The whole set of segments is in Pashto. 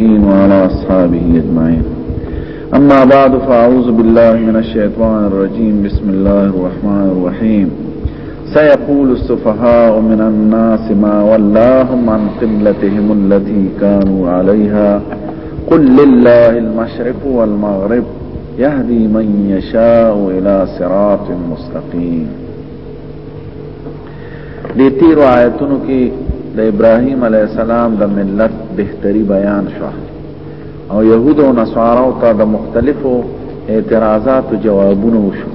وعلى أصحابه أجمعين أما بعد فأعوذ بالله من الشيطان الرجيم بسم الله الرحمن الرحيم سيقول السفهاء من الناس ما ولاهم عن قبلتهم التي كانوا عليها قل لله المشرق والمغرب يهدي من يشاء إلى صراط مستقيم دې تیر آیتونو کې د ابراهیم علی السلام د ملت بهتري بیان شو او يهود او نصارا ته د مختلفو اعتراضات او جوابونه وشو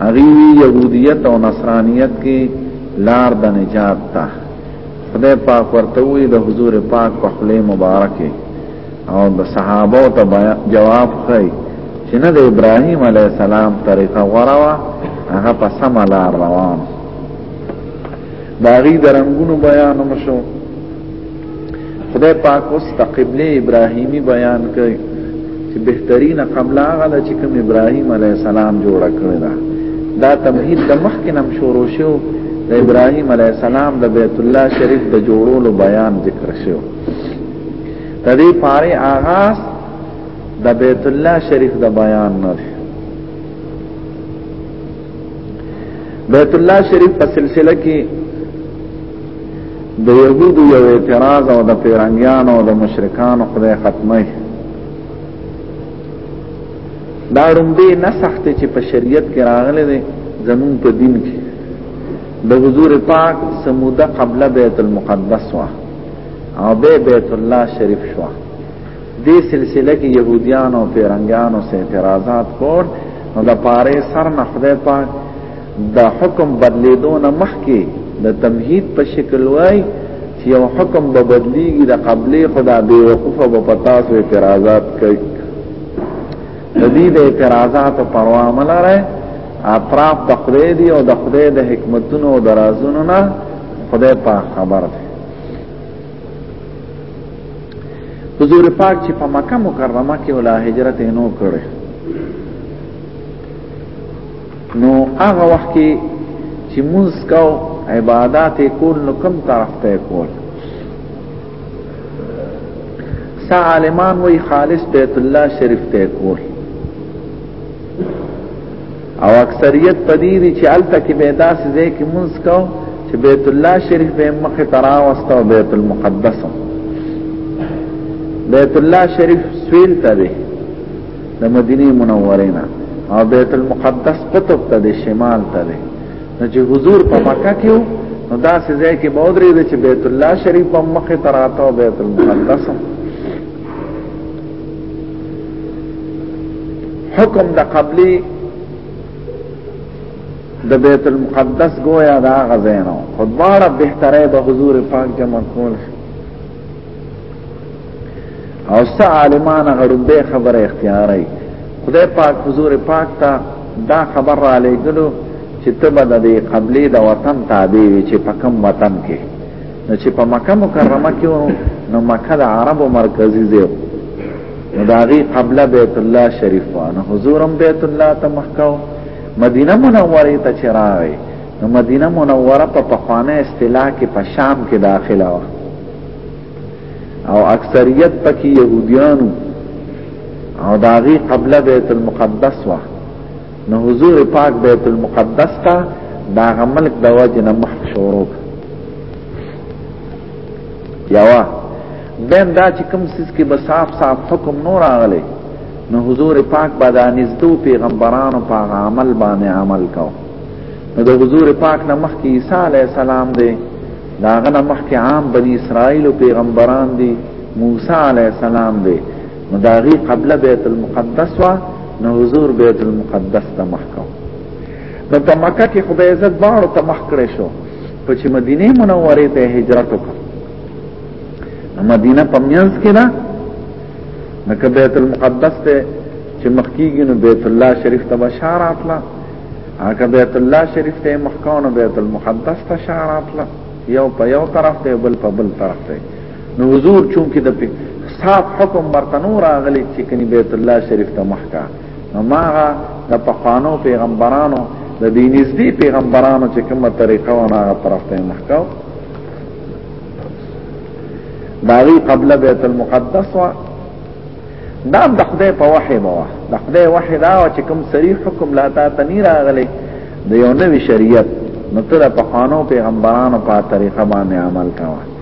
هغه يهوديت او نصرانيت کې لار د نجات ته خدای پاک ورته وی د حضور پاک په خله مبارکه او د صحابه ته جواب خی چې نه د ابراهیم علی السلام طریقه غوړه وا هغه په سم لار روان دا غي درنګونو بیان مشو خدای پاک اوس تقبل ابراهیمی بیان کوي چې بهترینه قبله هغه چې کوم ابراهیم علی السلام جوړ کړی دا دا تمهید د مخکنم شروع شو د ابراهیم علی السلام د بیت الله شریف د جوړولو بیان ذکر شو د دې پاره آغاز د بیت الله شریف د بیان نه بیت الله شریف په سلسله کې د یهودو یو اعتراض او د پیرنګیانو او د مشرکانو خدای ختمه دا رومبه نه سخت چې په شریعت کې راغلي دي زمون په دین کې د حضور پاک سموده قبله بیت المقدس وه او به بیت الله شریف شو دې سلسله کې يهوديان او پیرنګان او اعتراضات کول نو د پاره سر نه خدای پاک د حکم بدلیدو نه مخکې د تمهید په شکل وای چې یو حکم به بدلیږي د قبلې خدا به وقفه به پتا سو اعتراضات کوي د دې اعتراضات پروا ملاره اطراف د خدای دی او د خدای د حکمتونو او د رازونو نه خدای په خبر دی حضور پاک چې په مکه مکرمه کې ولا هجرت نو کړې نو هغه وخت کې چې مونږ کو عبادت کول نو کم طرف ته کول سا عالمان وی خالص بیت الله شریف ته کول او اکثریت پدې دي چې الته کې به داسې ځای کې مونږ کو چې بیت الله شریف به مخ ترا واستو بیت المقدس بیت الله شریف سویل ته دی د مدینه منوره نه او بیت المقدس قطب ته دی شمال ته دی نو چې حضور په مکه کې وو نو دا سزا کې بودري د چې بیت الله شریف په مخه تراته او بیت المقدس حکم د قبلی د بیت المقدس گویا دا غزینو خود بارا بہتره به حضور پاک جمع کول شي او ستا عالمان غړوبه خبره اختیاري خدای پاک حضور پاک ته دا خبر را لېګلو چې ته به د قبلي د وطن تابع وي چې په کوم وطن کې نو چې په مکه مکرمه کې وو نو مکه د عربو مرکزي ځای نو دا غي قبله بیت الله شریف وانه حضورم بیت الله ته مخکاو مدینه منوره ته چراوي نو مدینه منوره په پخوانه اصطلاح کې په شام کې داخله و او اکثریت پکې يهوديانو او داغي قبله بیت المقدس وه نو حضور پاک بیت المقدس ته دا غملک د وجه نه مخ شروع یوا بین دا چې کوم سیس کې به صاف صاف حکم نور راغلی نو حضور پاک به دا نزدو پیغمبرانو په عمل باندې عمل کو نو د حضور پاک نه مخکې عیسی علی السلام دی دا غنه مخکې عام بنی اسرائیل او پیغمبران دي موسی علی السلام دی نو دا غي قبله بیت المقدس وا نو حضور بیت المقدس ته مخ کو نو په مکه کې خدای عزت باندې ته مخ کړې شو په چې مدینه منوره ته هجرت وکړ مدینه په میانس کې نه نو بیت المقدس ته چې مخ کیږي نو بیت الله شریف ته بشار اتلا هغه بیت الله شریف ته مخ کو نو بیت المقدس ته شار اتلا یو په یو طرف ته بل په بل طرف ته نو حضور چونکی د صاحب حکم مرتنو راغلی چې کني بیت الله شریف ته مخکا نو ماغه د پخوانو پیغمبرانو د دې نږدې پیغمبرانو چې کومه طریقه و هغه طرف ته مخکاو داغي قبل بیت المقدس و دا د خدای په وحي مو د خدای وحي دا چې کوم صریح حکم لا تا تنی راغلی د یو نوی شریعت نو تر په قانون پیغمبرانو په طریقه باندې عمل کاوه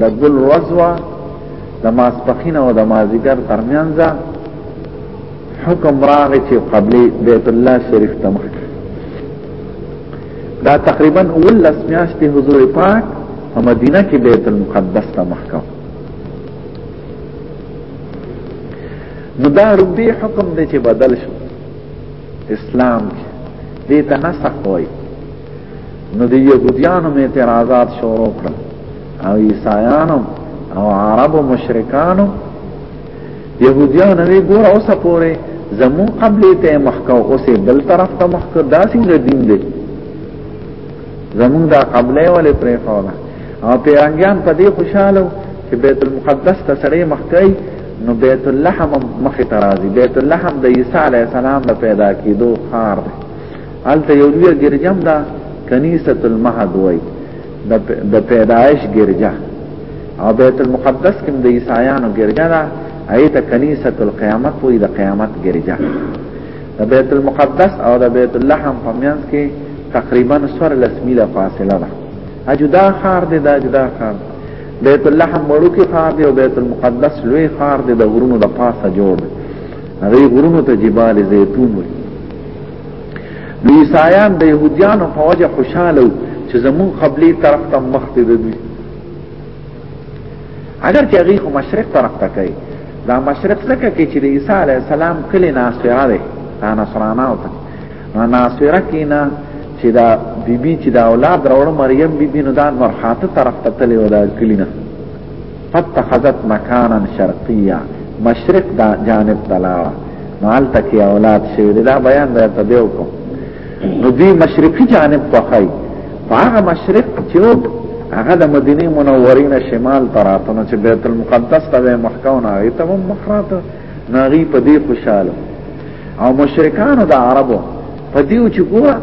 د ګل ورځ وه د ماسپښین او د مازیګر ترمنځ حکم راغی چې قبلې بیت الله شریف ته مخ دا تقریبا ولس میاشتې حضور پاک په مدینه کې بیت المقدس ته مخ کاو نو دا ربی حکم دی چې بدل شو اسلام کې دې ته نسخ وایي نو دی یهودیانو می اعتراضات شروع کړ او عیسایانو او عربو مشرکانو یهودیانو وی ګور اوس پورې زمو قبل ته محکو اوسې بل طرف ته محکو داسې دین دی زمون دا قبله ولې پرې خونه او پیرنګیان په دې خوشاله چې بیت المقدس ته سړی محکای نو بیت اللحم مخ ترازی بیت اللحم د عیسی علی السلام د پیدا کیدو خار دی الته یو لوی ګرجم دا کنیسه المهد وای د پیدایش ګرجا او بیت المقدس کې د عیسایانو ګرجا دا ایت کنیسه القیامت وای د قیامت ګرجا د بیت المقدس او د بیت اللحم په میانس کې تقریبا سور لسمیله فاصله ده اجدا خار دی دا اجدا خار بیت اللحم وړوکی خار دی او بیت المقدس لوی خار دی د غرونو د پاسه جوړ دی هغه غرونو ته جبال زیتون وي نو عیسایان د يهوديانو په وجه خوشاله وو چې زمون قبلي طرف ته مخ دي دوی اگر چې هغه خو مشرق طرف ته کوي دا مشرق څخه کې چې عیسی علی السلام کلی ناصره ده دا نصرانه او ته ناصره کینا چې دا بیبي چې دا اولاد راوړ مریم بیبي نو دا ورخاته طرف ته تللی و دا کلینا فتخذت مکانا شرقیه مشرق دا جانب تلاړه نو هلته کې اولاد شوی دی دا بیان درته دی وکړو نو دوی مشرقي جانب خوښوي په هغه مشرق چې هغه د مدینې منورې نه شمال ته راته نو چې بیت المقدس ته به یې مخکونه هغې ته به هم مخ راته ناغي په دې خوشاله او مشرکانو د عربو په دیو چې ګوره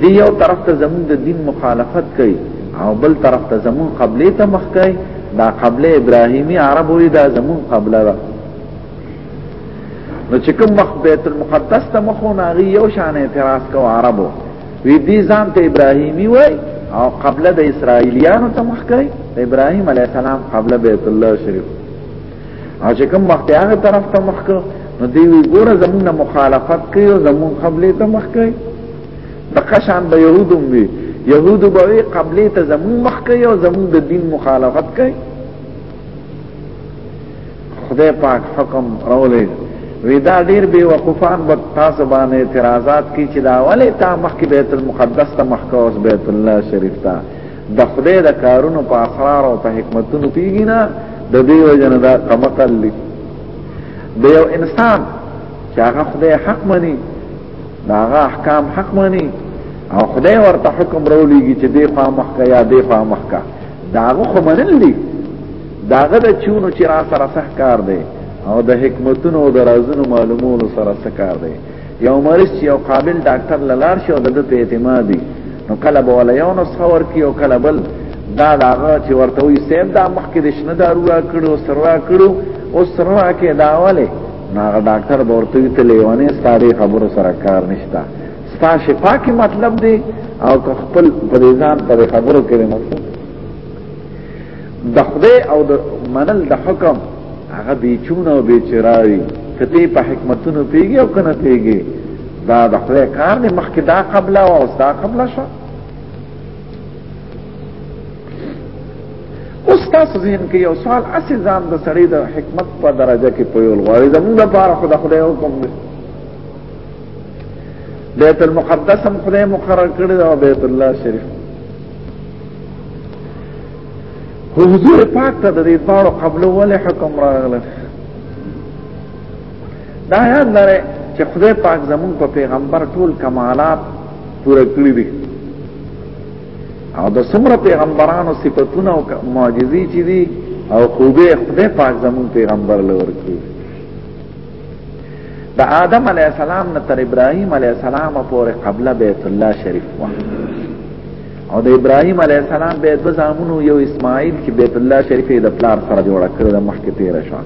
دی یو طرف ته زمون د دین مخالفت کوي او بل طرف ته زمون قبله ته مخ کوي دا قبله ابراهیمی عربو دا زمون قبله ده نو چې کوم مخ بیت المقدس ته مخو ناغي یو شان اعتراض کو عربو وی دی ځان ته ابراهیمی وای او قبله د اسرایلیانو ته مخ کوي ابراهیم علی السلام قبله بیت الله شریف او چې کوم وخت هغه طرف ته مخ کو نو دی وی ګوره زمونږ مخالفت کوي او زمونږ قبله ته مخ کوي د قشان به يهودم وي يهود به وی قبله ته زمونږ مخ کوي او زمونږ د دین مخالفت کوي خدای پاک حکم راولې ودا ډیر بے وقفان و تاسو باندې اعتراضات کی چې دا ولې تا مخ کې بیت المقدس ته مخ کو اوس بیت الله شریف ته د خدای د کارونو په اسرار او په حکمتونو پیږي نه د دې وجنه دا کمقل دی د یو انسان چې هغه خدای حق مني دا هغه احکام حق مني او خدای ورته حکم راولېږي چې دی خوا مخکا یا دی خوا مخکا دا هغه خو منل دي دا هغه د چونو چې را سره سه کار دی او د حکمتونو او د رازونو معلومولو سره سه کار دی یو مریض چې یو قابل ډاکټر للار شي او د په اعتماد دی نو کله به ولا یو نسخه ورکی او کله بل دا دا چې ورته وي سیب دا مخکې د شنه دارو را کړو سر را کړو او سر را کې دا ولې نو هغه ډاکټر به ورته وي ته لیونی ستا دې خبرو سره کار نشته ستا شفا کې مطلب دی او که خپل په دې ځان په دې خبرو کې مطلب د خدای او د منل د حکم هغه بیچونه او بیچراوي کته په حکمتونو پیږي او کنه پیږي دا د خدای کار دی مخکې دا قبله او اوس دا قبله شو اوس تاسو ذهن کې یو سوال اسی ځان د سړی د حکمت په درجه کې پویول غواړي زموږ لپاره خدای خدای حکم دی بیت المقدس هم خدای مقرر کړی او بیت الله شریف حضور پاک ته د دې پاړو قبل ولې حکم راغله دا یاد لرئ چې خدای پاک زمون په پیغمبر ټول کمالات پوره کړی دي او د څومره پیغمبرانو صفاتونه او معجزې چې دي او خوبه خدای پاک زمون پیغمبر لور کړی د آدم علی السلام نه تر ابراهیم علی السلام پورې قبله بیت الله شریف و او د ابراهیم علی السلام بیت بزامونو یو اسماعیل چې بیت الله شریف د پلار سره جوړ کړی د مخکې تیر شو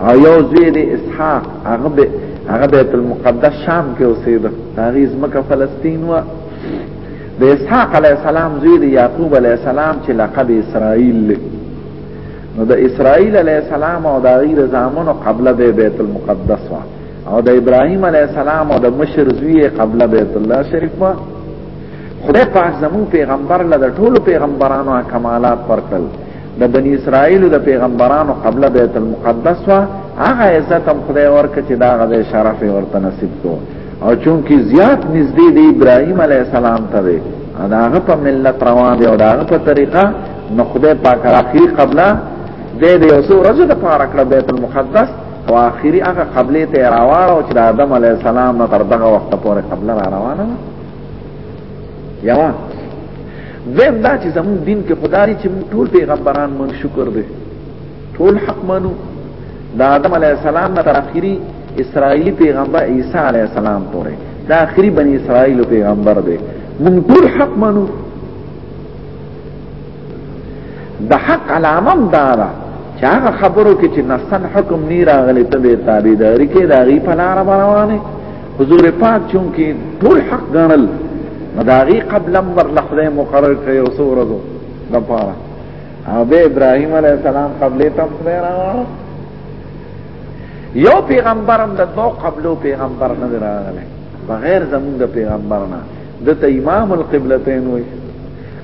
او یو زوی دی اسحاق هغه به هغه بیت المقدس شام کې اوسېده هغه زمکه فلسطین و د اسحاق علی السلام زوی دی یعقوب علی السلام چې لقب اسرائیل له نو د اسرائیل علی السلام او د غیر زامنو قبله د بیت المقدس و او د ابراهیم علی السلام او د مشر زوی قبله بیت الله شریف و خدای پاک زمو پیغمبر له ټولو پیغمبرانو کمالات ورکړل د بنی اسرائیل د پیغمبرانو قبله بیت المقدس وا هغه عزت هم خدای ورکړ چې دا غوې شرف ورته نصیب کو او چونکی زیات نږدې دی ابراهیم علی السلام ته دی داغه په ملت روان دی او داغه په طریقه نو خدای پاک راخی قبله د دې اوسو ورځ د پاره کړ بیت المقدس او اخیری هغه قبله ته راوړ او چې د آدم علی السلام نه تر دغه وخت پورې قبله را روانه یوا دویم دا چې زموږ دین کې خدای چې موږ ټول پیغمبران مون شکر دی ټول حق منو د آدم علی السلام نه تر اخیری اسرائیلی پیغمبر عیسی علی السلام پورې دا اخیری بنی اسرائیل پیغمبر دی موږ ټول حق منو د حق علامه دا ده چې هغه خبرو کې چې نسن حکم نه راغلی ته به تابعداري کې دا غي په لار روانه حضور پاک چونکی ټول حق غنل مداغي قبل امر لحظه مقرر کړی او سو ورځو د پاره او به ابراهيم عليه السلام قبل تم خدای راوړ یو پیغمبرم د دوه قبلو پیغمبر نه راغلی بغیر زمونږ د پیغمبرنا دته امام القبلتين وي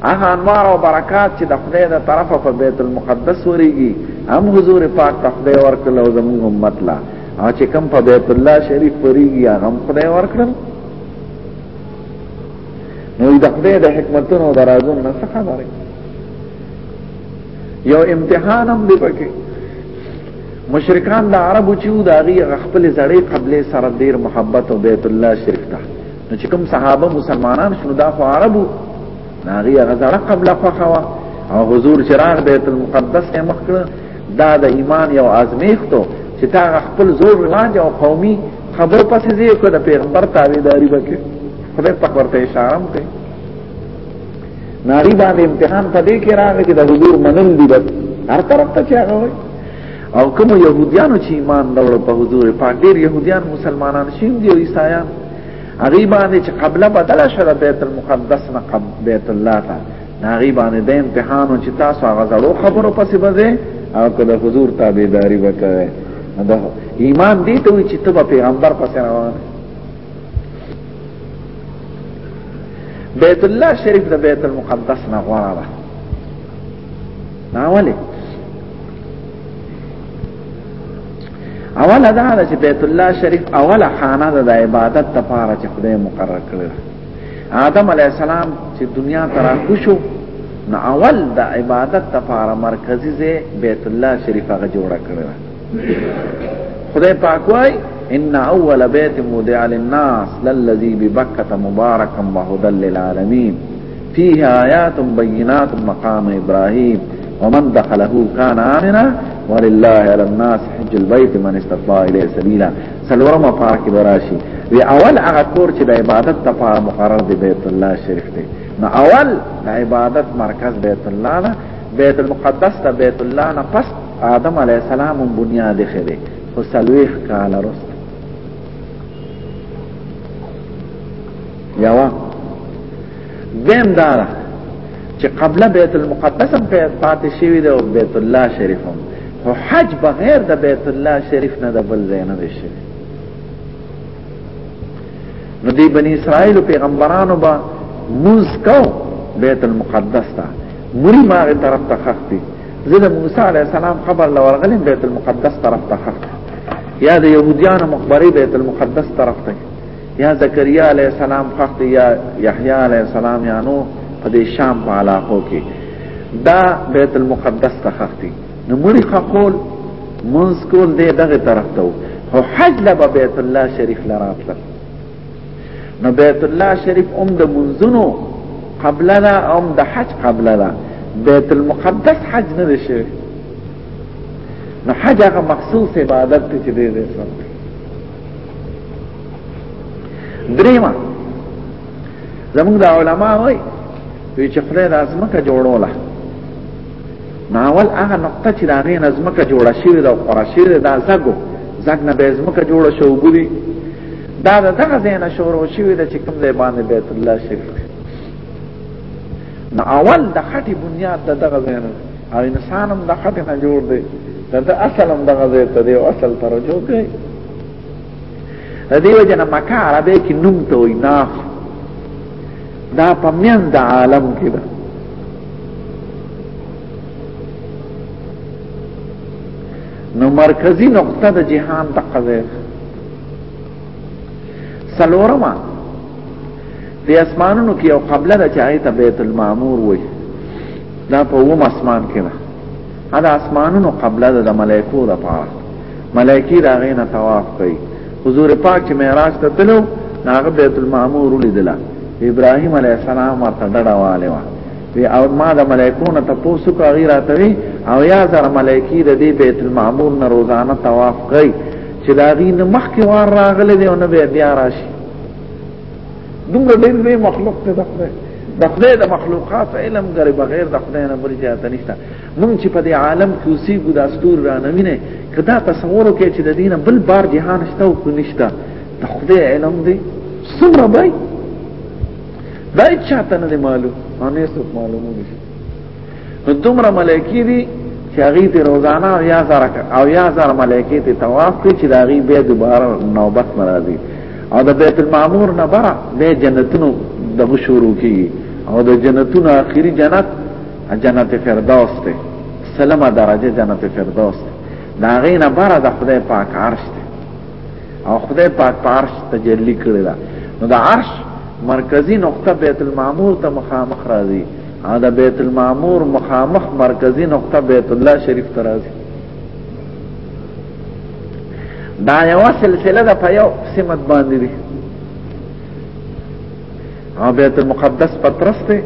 هغه انوار او برکات چې د خدای د طرفه په بیت المقدس وريږي هم حضور پاک ته خدای ورکړل او زموږ امت لا او چې کم په بیت الله شریف وريږي هغه هم خدای ورکړل نو د خدای د حکمتونو او درازونو نه څه خبره یو امتحان هم دی پکې مشرکان د عربو چې د هغه خپل زړې قبله سره ډیر محبت او بیت الله شریف ته نو چې کوم صحابه مسلمانان شنو دا خو عربو ناغي غزړه قبل خوخوا او حضور چراغ بیت المقدس کې مخ کړ دا د ایمان یو ازمیختو چې تا خپل زور رواج او قومي خبر پسې دی کو د پیغمبر تابعداري وکړي خدای په ورته اشاره کوي ناری باندې امتحان په دې کې راغی چې د حضور منل دي بس هر طرف ته چې هغه او کوم يهوديانو چې ایمان راوړ په حضور پاک ډېر يهوديان مسلمانان شین دي او عیسایان هغه باندې چې قبله بدله شوه بیت المقدس نه قبل بیت الله ته هغه باندې د امتحان او چې تاسو هغه زړو خبرو پسې بځې او که د حضور تابعداري وکړي دا ایمان دې ته وي چې ته پیغمبر پسې روان بیت الله شریف د بیت المقدس نه غوړه ده نه ولې اوله دا ده چې بیت الله شریف اوله خانه ده د عبادت لپاره چې خدای مقرر کړی آدم علی السلام چې دنیا ته راکوشو نو اول د عبادت لپاره مرکزی ځای بیت الله شریف هغه جوړ کړی خدای پاک وای ان اول بیت مودع للناس للذي ببکه مبارکا وهدى للعالمین فيه آيات بينات مقام إبراهيم ومن دخله كان آمنا ولله على الناس حج البيت من استطاع إليه سبيلا سلورم فارك براشي وی اول هغه کور چې د عبادت لپاره مقرر دی بیت الله شریف دی نو اول د عبادت مرکز بیت الله نه بیت المقدس ته بیت الله نه پس آدم علی السلام بنیاد خېده خو سلويخ کال رست یوا دیم دارا چې قبله بیت المقدس هم پاتې شوی دی او بیت الله شریف هم خو حج بغیر د بیت الله شریف نه د بل ځای نه دی شوی نو دی بنی اسرائیل پیغمبرانو با موز کو بیت المقدس تا مری ماغی طرف تا خختی زده موسی علیہ السلام خبر لورغلین بیت المقدس طرف تا خختی یا د یهودیانو مخبری بیت المقدس طرف تا یا زکریا علیه السلام خخت یا یحیی علیه السلام یا نو په دې شام په علاقو کې دا بیت المقدس ته خختی نو مړي خقول منځ کول دې دغه طرف ته هو حج لبا بیت الله شریف لراتل نو بیت الله شریف هم د منځونو قبل دا هم د حج قبل دا بیت المقدس حج نه شي نو حج هغه مخصوص عبادت ته چې دې دې درېما زمونږ د علما وایي وی چې خدای د ازمکه جوړوله نو اول هغه نقطه چې د هغې نه ازمکه جوړه شوې ده او خوره شوې ده دا زګو زګ نه بیا ازمکه جوړه شو اوبه دي دا د دغه ځای نه شروع شوې ده چې کوم ځای باندې بیت الله شریف نو اول د خټې بنیاد د دغه ځای نه او انسان هم د خټې نه جوړ دی د ده اصل هم دغه ځای ته دی او اصل ته رجوع کوي د دې وجه نه مکه عربۍ کې نوم ته وایي ناف دا په میان د عالم کې ده نو مرکزی نقطه د جهان دغه ځای سلورما د اسمانونو کې یو قبله ده چې آیت بیت المعمور وای دا په ووم اسمان کې ده دا اسمانونو قبله ده د ملائکو د پاره ملائکی راغې نه طواف کوي حضور پاک چې معراج ته تلو هغه بیت المعمور ولیدل ابراهيم عليه السلام ورته ډډواله و وی او ما د ملائکو نه تاسو کو غیراتوي او یا زر ملائکی د دې بیت المعمور نه روزانه طواف کوي چې دا غي نه مخکې وار راغله دی او نه به بیا راشي دومره ډېر لوی مخلوق ته د خدای د خدای د مخلوقات علم غره بغیر د خدای نه بل ځای ته نشته مونږ چې په دې عالم کې اوسېږو د استور را نه وینې کدا تصور وکړي چې د دینه بل بار جهان شته او کو نشته د خدای علم دی څومره بای دا چاته نه معلوم نه څه معلومونه نو دومره ملائکی دي چې هغه ته روزانه او یا زره او یا زره ملائکی ته طواف کوي چې دا غي به دوباره نوبت ناراضي او د بیت المعمور نه بره به جنتونو دغه شروع کیږي او د جنتونو اخیری جنت جنت فردوس ته سلمه درجه جنت فردوس ته دا غي نه بره د خدای پاک عرش ته او خدای پاک په عرش تجلی کړی دا نو د عرش مرکزی نقطه بیت المعمور ته مخامخ راځي او د بیت المعمور مخامخ مرکزی نقطه بیت الله شریف ته راځي دا یو سلسله ده په یو سمت باندې دي او بیت المقدس په ترس دی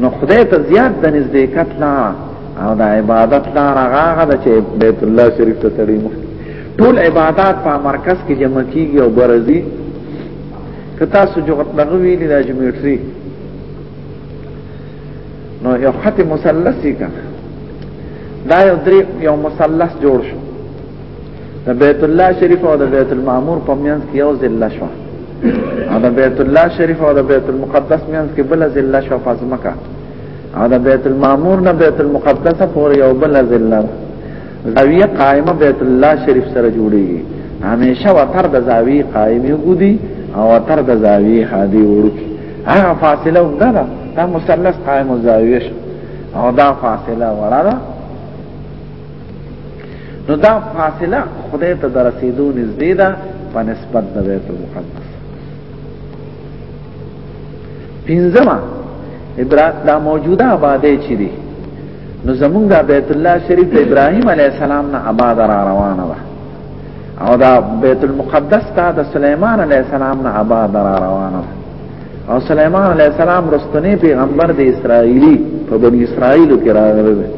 نو خدای ته زیات د نزدېکت لا او د عبادت لا راغه د چې بیت الله شریف ته تړي مخ ټول عبادت په مرکز کې جمع کیږي او برزي کتا سو جوغت لغوی لري د جمعټري نو یو خط مثلث یې کړ دا یو درې یو مثلث جوړ شو د بیت الله شریف او د بیت المعمور په منځ کې یو ضلع شو او د بیت الله شریف او د بیت المقدس منځ کې بل ضلع شو فاطمکا او د بیت المعمور نه بیت المقدس پورې یو بل ضلع زاویه قائمه بیت الله شریف سره جوړیږي همیشه وتر د زاویه قائمه ګودي او وتر د زاویه هادي ورکی هغه فاصله هم ده دا مثلث قائم الزاویه شو او دا فاصله وړه ده نو دا فاصله خدای ته در رسیدو نږدې ده په نسبت د بیت المقدس پنځمه ابراهیم دا موجوده آبادې چي دي نو زمونږ د بیت الله شریف د ابراهیم علی السلام نه آباد را روانه ده او دا بیت المقدس ته د سليمان عليه السلام نه آباد را روانه او سليمان عليه السلام رستنی پیغمبر د اسرایلی په بنی اسرائیل کې راغلی دی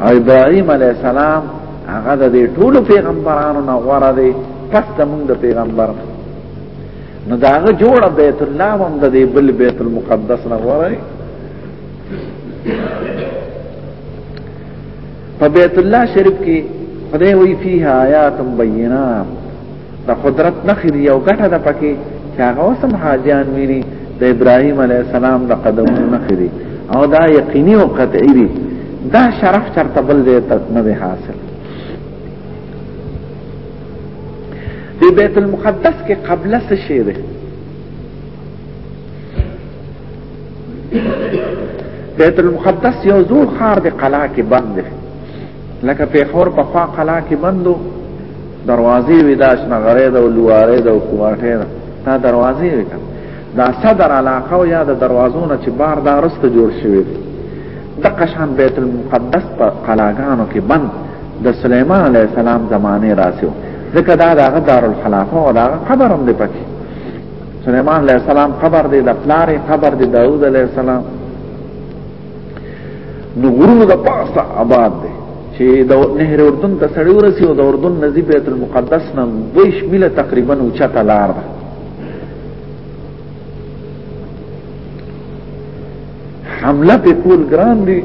او ابراهيم عليه السلام هغه د ټولو پیغمبرانو نه غوړه دی پس د موږ د پیغمبر نو داغه جوړه بیت الله هم د دې بل بیت المقدس نه غوړه په بیت الله شریف کې خدای وی فیها آیات بینات د قدرت نخې دی او ګټه ده پکې چې هغه اوسم حاجیان ویني د ابراهیم علی السلام د قدمونو نخې دی او دا یقیني او قطعي دی دا شرف چرته بل دی ته نه دی حاصل دی بیت المقدس کې قبله څه شی دی بیت المقدس یو زور خار د قلا کې بند دی لکه په خور په خوا قلا کې بندو دروازې وې دا شنه غرې دا لوارې دا کوماټې دا تا دروازې وې دا صدر علاقه او یا د دروازونو چې بار دا رسته جوړ شوی دی د قشان بیت المقدس په قلاګانو کې بند د سليمان عليه السلام زمانه راسو ځکه دا دغه دارالخلافه او دغه قبر هم دی پکې سلیمان علیہ السلام قبر دی د پلار قبر دی داوود علیہ السلام نو غرونو د پاسه آباد دی چې د نهر اردن ته سړی ورسی او د اردن نزی بیت المقدس نه دویش میله تقریبا اوچته لار ده حمله په کول ګران دی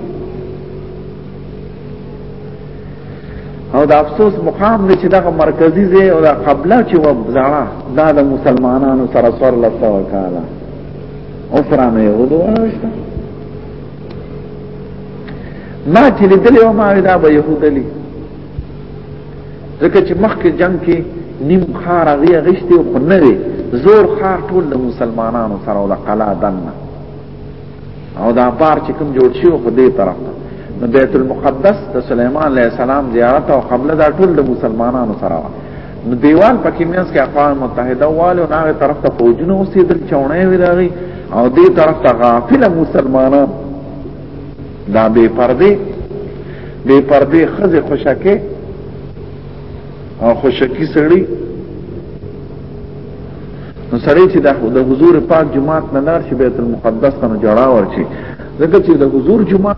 او د افسوس مقام دی چې دغه مرکزی ځای او د قبله چې و زړه دا د مسلمانانو سره سور لسته وکاله او سره نه یو دواشته ما چې لیدلې و ما دا به يهودلی ځکه چې مخکې جنگ کې نیم خار هغه غشته خو نه زور خار ټول د مسلمانانو سره او د قلا دنه او دا بار چې کوم جوړ شي په دې طرف ته نو بیت المقدس د سليمان عليه السلام زیارت او قبله دا ټول د مسلمانانو سره و نو دیوال پکې مینس کې اقوام متحده والو نه طرف ته فوجونه اوسېدل چونه ویلغي او دې طرف ته غافل مسلمانان دا بے پردې بے پردې خزه خوشکه او خوشکی سړی نو سړی چې د حضور پاک جماعت نه لار شي بیت المقدس ته جړا ورچی ځکه چې د حضور جماعت